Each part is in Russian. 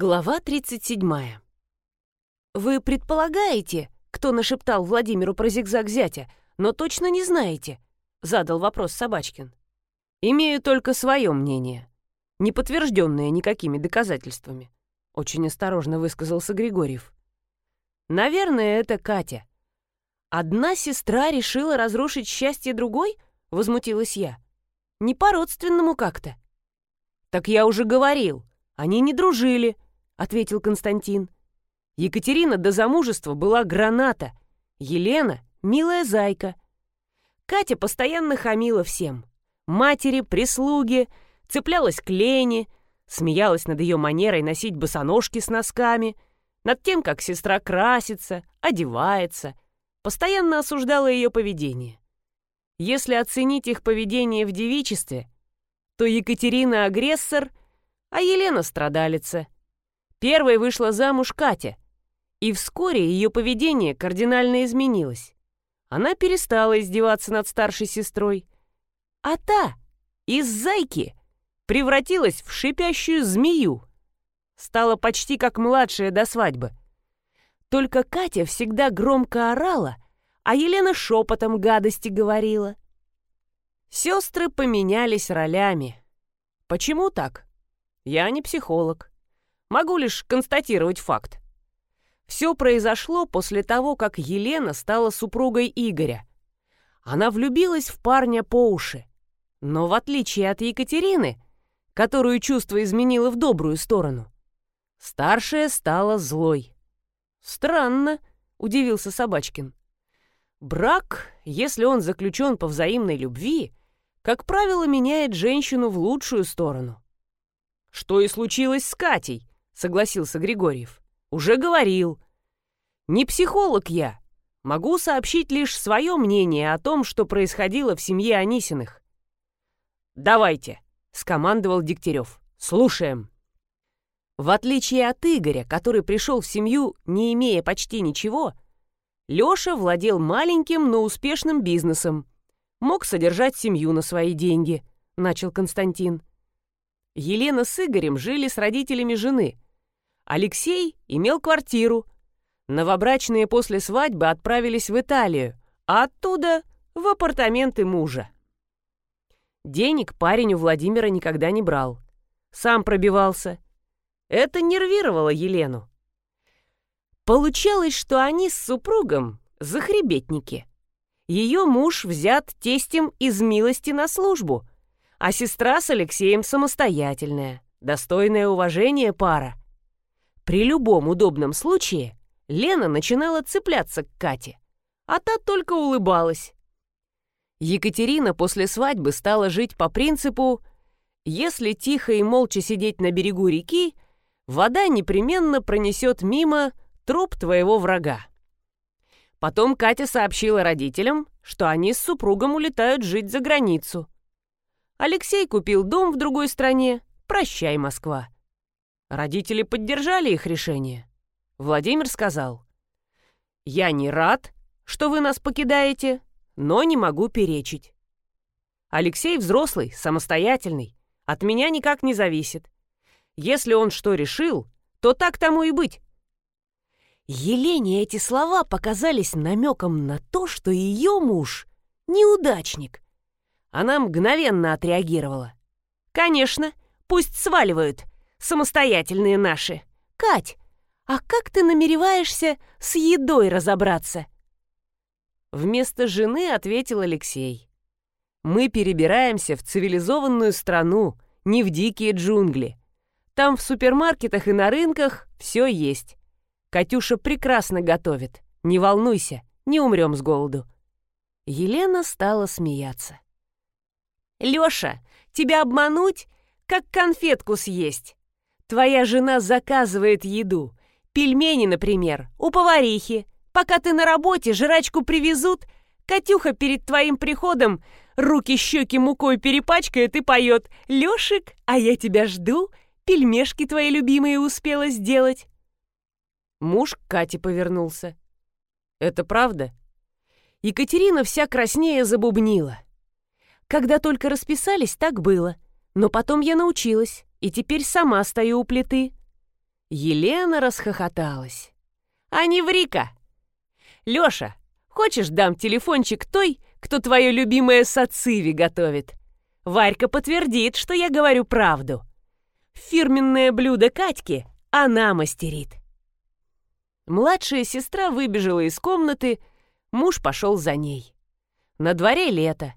Глава 37. «Вы предполагаете, кто нашептал Владимиру про зигзаг зятя, но точно не знаете?» — задал вопрос Собачкин. «Имею только свое мнение, не подтвержденное никакими доказательствами», — очень осторожно высказался Григорьев. «Наверное, это Катя. Одна сестра решила разрушить счастье другой?» — возмутилась я. «Не по-родственному как-то». «Так я уже говорил, они не дружили», ответил Константин. Екатерина до замужества была граната, Елена — милая зайка. Катя постоянно хамила всем. Матери, прислуги, цеплялась к Лене, смеялась над ее манерой носить босоножки с носками, над тем, как сестра красится, одевается, постоянно осуждала ее поведение. Если оценить их поведение в девичестве, то Екатерина — агрессор, а Елена — страдалица — Первой вышла замуж Катя, и вскоре ее поведение кардинально изменилось. Она перестала издеваться над старшей сестрой, а та из зайки превратилась в шипящую змею. Стала почти как младшая до свадьбы. Только Катя всегда громко орала, а Елена шепотом гадости говорила. Сестры поменялись ролями. Почему так? Я не психолог. Могу лишь констатировать факт. Все произошло после того, как Елена стала супругой Игоря. Она влюбилась в парня по уши. Но в отличие от Екатерины, которую чувство изменило в добрую сторону, старшая стала злой. «Странно», — удивился Собачкин. «Брак, если он заключен по взаимной любви, как правило, меняет женщину в лучшую сторону». Что и случилось с Катей согласился Григорьев. «Уже говорил. Не психолог я. Могу сообщить лишь свое мнение о том, что происходило в семье Анисиных». «Давайте», — скомандовал Дегтярев. «Слушаем». В отличие от Игоря, который пришел в семью, не имея почти ничего, Леша владел маленьким, но успешным бизнесом. Мог содержать семью на свои деньги, начал Константин. Елена с Игорем жили с родителями жены, Алексей имел квартиру. Новобрачные после свадьбы отправились в Италию, а оттуда в апартаменты мужа. Денег парень у Владимира никогда не брал. Сам пробивался. Это нервировало Елену. Получалось, что они с супругом захребетники. Ее муж взят тестем из милости на службу, а сестра с Алексеем самостоятельная, достойное уважения пара. При любом удобном случае Лена начинала цепляться к Кате, а та только улыбалась. Екатерина после свадьбы стала жить по принципу «если тихо и молча сидеть на берегу реки, вода непременно пронесет мимо труп твоего врага». Потом Катя сообщила родителям, что они с супругом улетают жить за границу. Алексей купил дом в другой стране. Прощай, Москва. Родители поддержали их решение. Владимир сказал, «Я не рад, что вы нас покидаете, но не могу перечить. Алексей взрослый, самостоятельный, от меня никак не зависит. Если он что решил, то так тому и быть». Елене эти слова показались намеком на то, что ее муж — неудачник. Она мгновенно отреагировала. «Конечно, пусть сваливают самостоятельные наши. Кать, а как ты намереваешься с едой разобраться?» Вместо жены ответил Алексей. «Мы перебираемся в цивилизованную страну, не в дикие джунгли. Там в супермаркетах и на рынках все есть. Катюша прекрасно готовит. Не волнуйся, не умрем с голоду». Елена стала смеяться. «Лёша, тебя обмануть, как конфетку съесть. Твоя жена заказывает еду. Пельмени, например, у поварихи. Пока ты на работе, жрачку привезут. Катюха перед твоим приходом руки-щеки мукой перепачкает и поет «Лешик, а я тебя жду, пельмешки твои любимые успела сделать». Муж к Кате повернулся. «Это правда?» Екатерина вся краснее забубнила. «Когда только расписались, так было. Но потом я научилась и теперь сама стою у плиты. Елена расхохоталась. «А не ври-ка! Лёша, хочешь дам телефончик той, кто твое любимое сациви готовит? Варька подтвердит, что я говорю правду. Фирменное блюдо Катьки она мастерит». Младшая сестра выбежала из комнаты, муж пошел за ней. На дворе лето.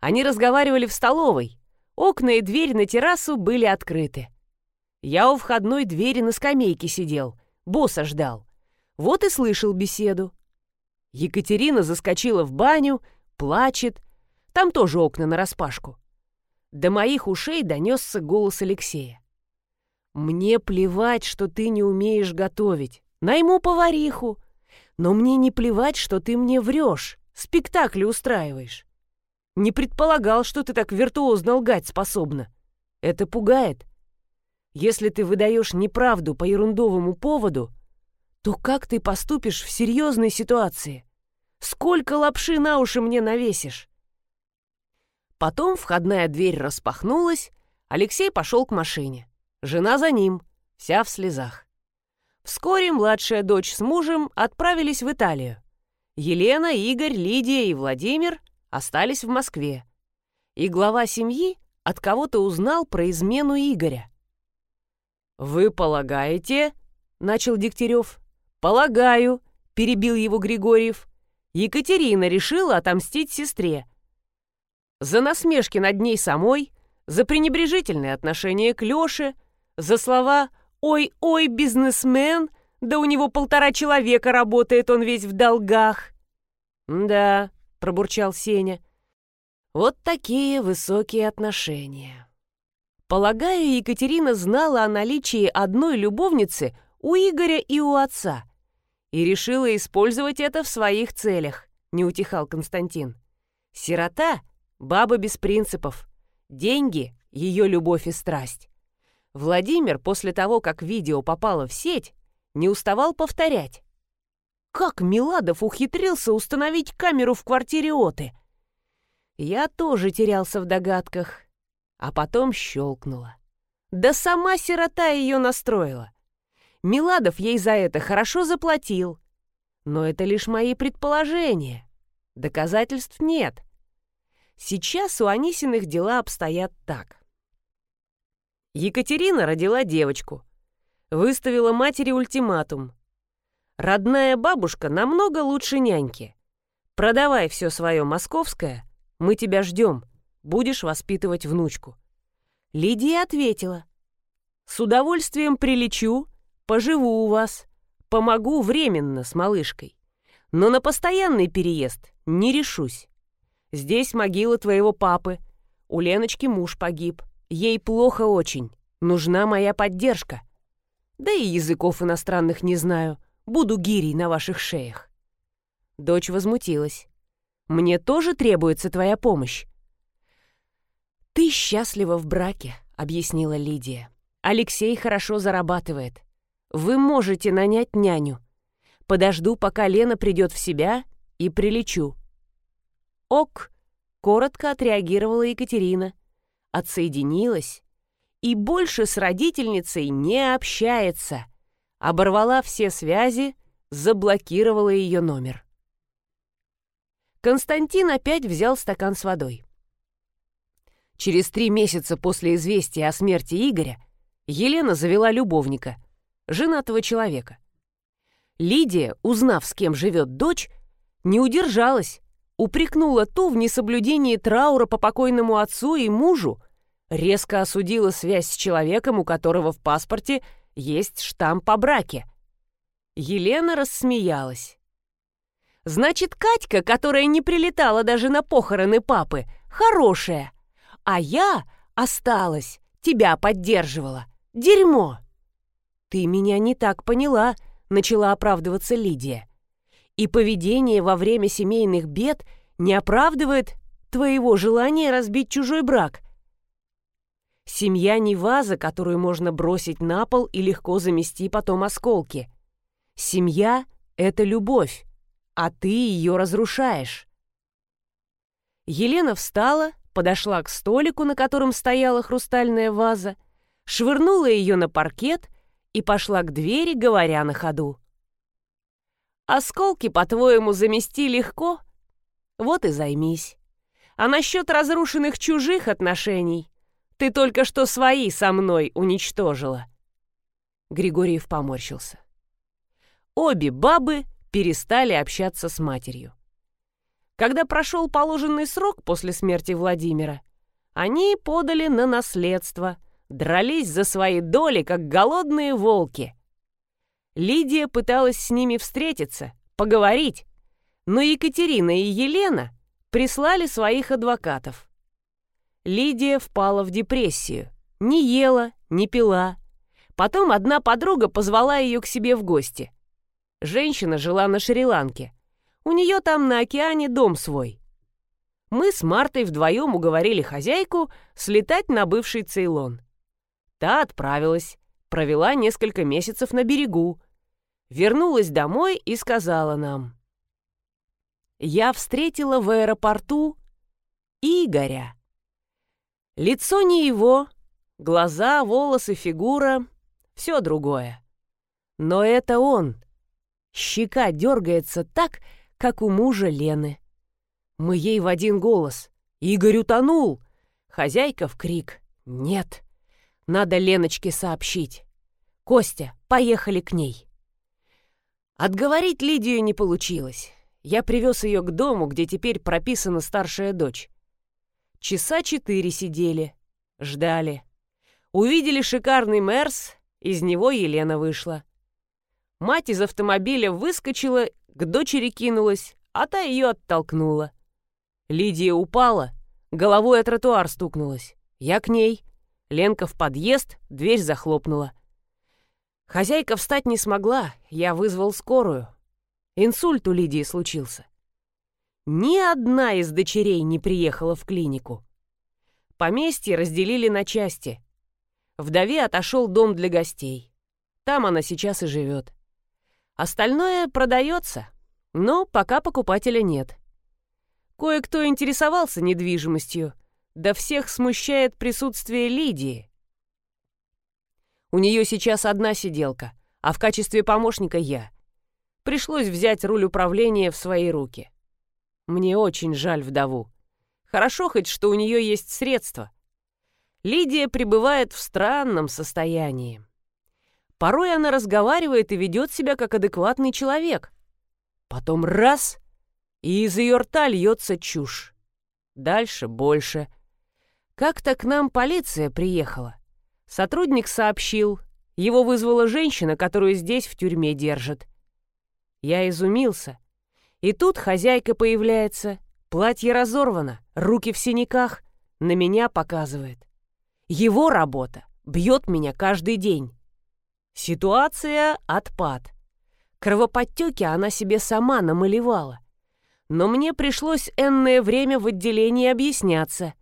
Они разговаривали в столовой. Окна и дверь на террасу были открыты. Я у входной двери на скамейке сидел, босса ждал. Вот и слышал беседу. Екатерина заскочила в баню, плачет. Там тоже окна нараспашку. До моих ушей донесся голос Алексея. «Мне плевать, что ты не умеешь готовить. Найму повариху. Но мне не плевать, что ты мне врешь, спектакли устраиваешь. Не предполагал, что ты так виртуозно лгать способна. Это пугает. Если ты выдаешь неправду по ерундовому поводу, то как ты поступишь в серьезной ситуации? Сколько лапши на уши мне навесишь? Потом входная дверь распахнулась, Алексей пошел к машине. Жена за ним, вся в слезах. Вскоре младшая дочь с мужем отправились в Италию. Елена, Игорь, Лидия и Владимир остались в Москве. И глава семьи от кого-то узнал про измену Игоря. «Вы полагаете?» — начал Дегтярев. «Полагаю», — перебил его Григорьев. Екатерина решила отомстить сестре. За насмешки над ней самой, за пренебрежительное отношение к Лёше, за слова «Ой-ой, бизнесмен», да у него полтора человека работает, он весь в долгах. «Да», — пробурчал Сеня, — «вот такие высокие отношения». Полагаю, Екатерина знала о наличии одной любовницы у Игоря и у отца и решила использовать это в своих целях, не утихал Константин. Сирота — баба без принципов, деньги — ее любовь и страсть. Владимир после того, как видео попало в сеть, не уставал повторять. Как Миладов ухитрился установить камеру в квартире Оты? Я тоже терялся в догадках а потом щелкнула. Да сама сирота ее настроила. Миладов ей за это хорошо заплатил. Но это лишь мои предположения. Доказательств нет. Сейчас у Анисиных дела обстоят так. Екатерина родила девочку. Выставила матери ультиматум. Родная бабушка намного лучше няньки. Продавай все свое московское, мы тебя ждем будешь воспитывать внучку». Лидия ответила. «С удовольствием прилечу, поживу у вас, помогу временно с малышкой. Но на постоянный переезд не решусь. Здесь могила твоего папы. У Леночки муж погиб. Ей плохо очень. Нужна моя поддержка. Да и языков иностранных не знаю. Буду гирей на ваших шеях». Дочь возмутилась. «Мне тоже требуется твоя помощь. «Ты счастлива в браке», — объяснила Лидия. «Алексей хорошо зарабатывает. Вы можете нанять няню. Подожду, пока Лена придет в себя, и прилечу». «Ок», — коротко отреагировала Екатерина. Отсоединилась и больше с родительницей не общается. Оборвала все связи, заблокировала ее номер. Константин опять взял стакан с водой. Через три месяца после известия о смерти Игоря Елена завела любовника, женатого человека. Лидия, узнав, с кем живет дочь, не удержалась, упрекнула ту в несоблюдении траура по покойному отцу и мужу, резко осудила связь с человеком, у которого в паспорте есть штамп о браке. Елена рассмеялась. «Значит, Катька, которая не прилетала даже на похороны папы, хорошая, а я осталась, тебя поддерживала. Дерьмо!» «Ты меня не так поняла», — начала оправдываться Лидия. «И поведение во время семейных бед не оправдывает твоего желания разбить чужой брак. Семья не ваза, которую можно бросить на пол и легко замести потом осколки. Семья — это любовь, а ты ее разрушаешь». Елена встала, подошла к столику, на котором стояла хрустальная ваза, швырнула ее на паркет и пошла к двери, говоря на ходу. «Осколки, по-твоему, замести легко? Вот и займись. А насчет разрушенных чужих отношений ты только что свои со мной уничтожила». Григорьев поморщился. Обе бабы перестали общаться с матерью. Когда прошел положенный срок после смерти Владимира, они подали на наследство, дрались за свои доли, как голодные волки. Лидия пыталась с ними встретиться, поговорить, но Екатерина и Елена прислали своих адвокатов. Лидия впала в депрессию, не ела, не пила. Потом одна подруга позвала ее к себе в гости. Женщина жила на Шри-Ланке. У нее там на океане дом свой. Мы с Мартой вдвоем уговорили хозяйку слетать на бывший Цейлон. Та отправилась, провела несколько месяцев на берегу, вернулась домой и сказала нам. «Я встретила в аэропорту Игоря. Лицо не его, глаза, волосы, фигура — все другое. Но это он, Щека дергается так, как у мужа Лены. Мы ей в один голос. «Игорь утонул!» Хозяйка в крик. «Нет! Надо Леночке сообщить. Костя, поехали к ней!» Отговорить Лидию не получилось. Я привез ее к дому, где теперь прописана старшая дочь. Часа четыре сидели, ждали. Увидели шикарный Мерс, из него Елена вышла. Мать из автомобиля выскочила, к дочери кинулась, а та ее оттолкнула. Лидия упала, головой о тротуар стукнулась. Я к ней. Ленка в подъезд, дверь захлопнула. Хозяйка встать не смогла, я вызвал скорую. Инсульт у Лидии случился. Ни одна из дочерей не приехала в клинику. Поместье разделили на части. Вдове отошел дом для гостей. Там она сейчас и живет. Остальное продается, но пока покупателя нет. Кое-кто интересовался недвижимостью, да всех смущает присутствие Лидии. У нее сейчас одна сиделка, а в качестве помощника я. Пришлось взять руль управления в свои руки. Мне очень жаль вдову. Хорошо хоть, что у нее есть средства. Лидия пребывает в странном состоянии. Порой она разговаривает и ведет себя как адекватный человек. Потом раз — и из ее рта льется чушь. Дальше больше. Как-то к нам полиция приехала. Сотрудник сообщил, его вызвала женщина, которую здесь в тюрьме держат. Я изумился. И тут хозяйка появляется, платье разорвано, руки в синяках, на меня показывает. Его работа бьет меня каждый день. Ситуация — отпад. Кровоподтеки она себе сама намалевала. Но мне пришлось энное время в отделении объясняться.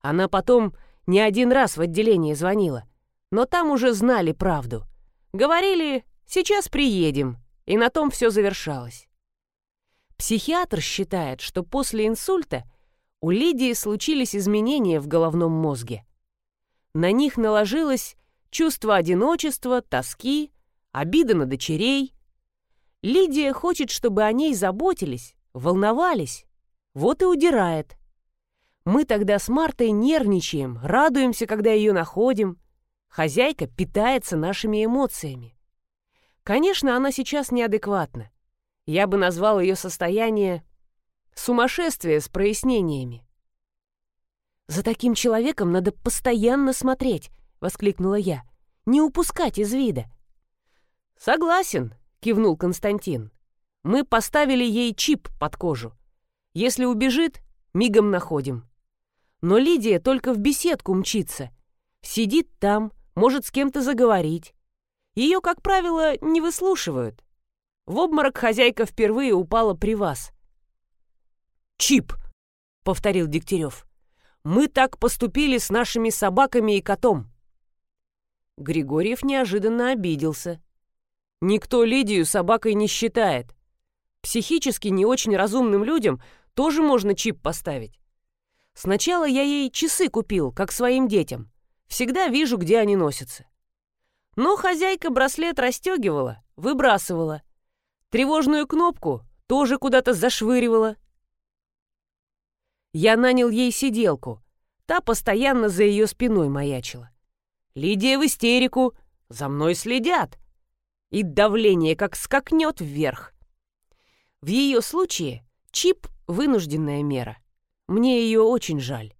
Она потом не один раз в отделение звонила, но там уже знали правду. Говорили, сейчас приедем, и на том все завершалось. Психиатр считает, что после инсульта у Лидии случились изменения в головном мозге. На них наложилось чувство одиночества, тоски, обида на дочерей. Лидия хочет, чтобы о ней заботились, волновались. Вот и удирает. Мы тогда с Мартой нервничаем, радуемся, когда ее находим. Хозяйка питается нашими эмоциями. Конечно, она сейчас неадекватна. Я бы назвал ее состояние сумасшествие с прояснениями. За таким человеком надо постоянно смотреть, — воскликнула я. «Не упускать из вида». «Согласен», — кивнул Константин. «Мы поставили ей чип под кожу. Если убежит, мигом находим. Но Лидия только в беседку мчится. Сидит там, может с кем-то заговорить. Ее, как правило, не выслушивают. В обморок хозяйка впервые упала при вас». «Чип», — повторил Дегтярев. «Мы так поступили с нашими собаками и котом. Григорьев неожиданно обиделся. Никто Лидию собакой не считает. Психически не очень разумным людям тоже можно чип поставить. Сначала я ей часы купил, как своим детям. Всегда вижу, где они носятся. Но хозяйка браслет расстегивала, выбрасывала. Тревожную кнопку тоже куда-то зашвыривала. Я нанял ей сиделку. Та постоянно за ее спиной маячила. Лидия в истерику, за мной следят. И давление как скакнет вверх. В ее случае чип — вынужденная мера. Мне ее очень жаль.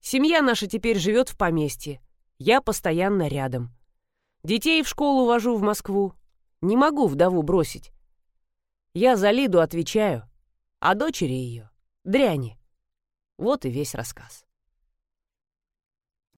Семья наша теперь живет в поместье. Я постоянно рядом. Детей в школу вожу в Москву. Не могу вдову бросить. Я за Лиду отвечаю, а дочери ее — дряни. Вот и весь рассказ.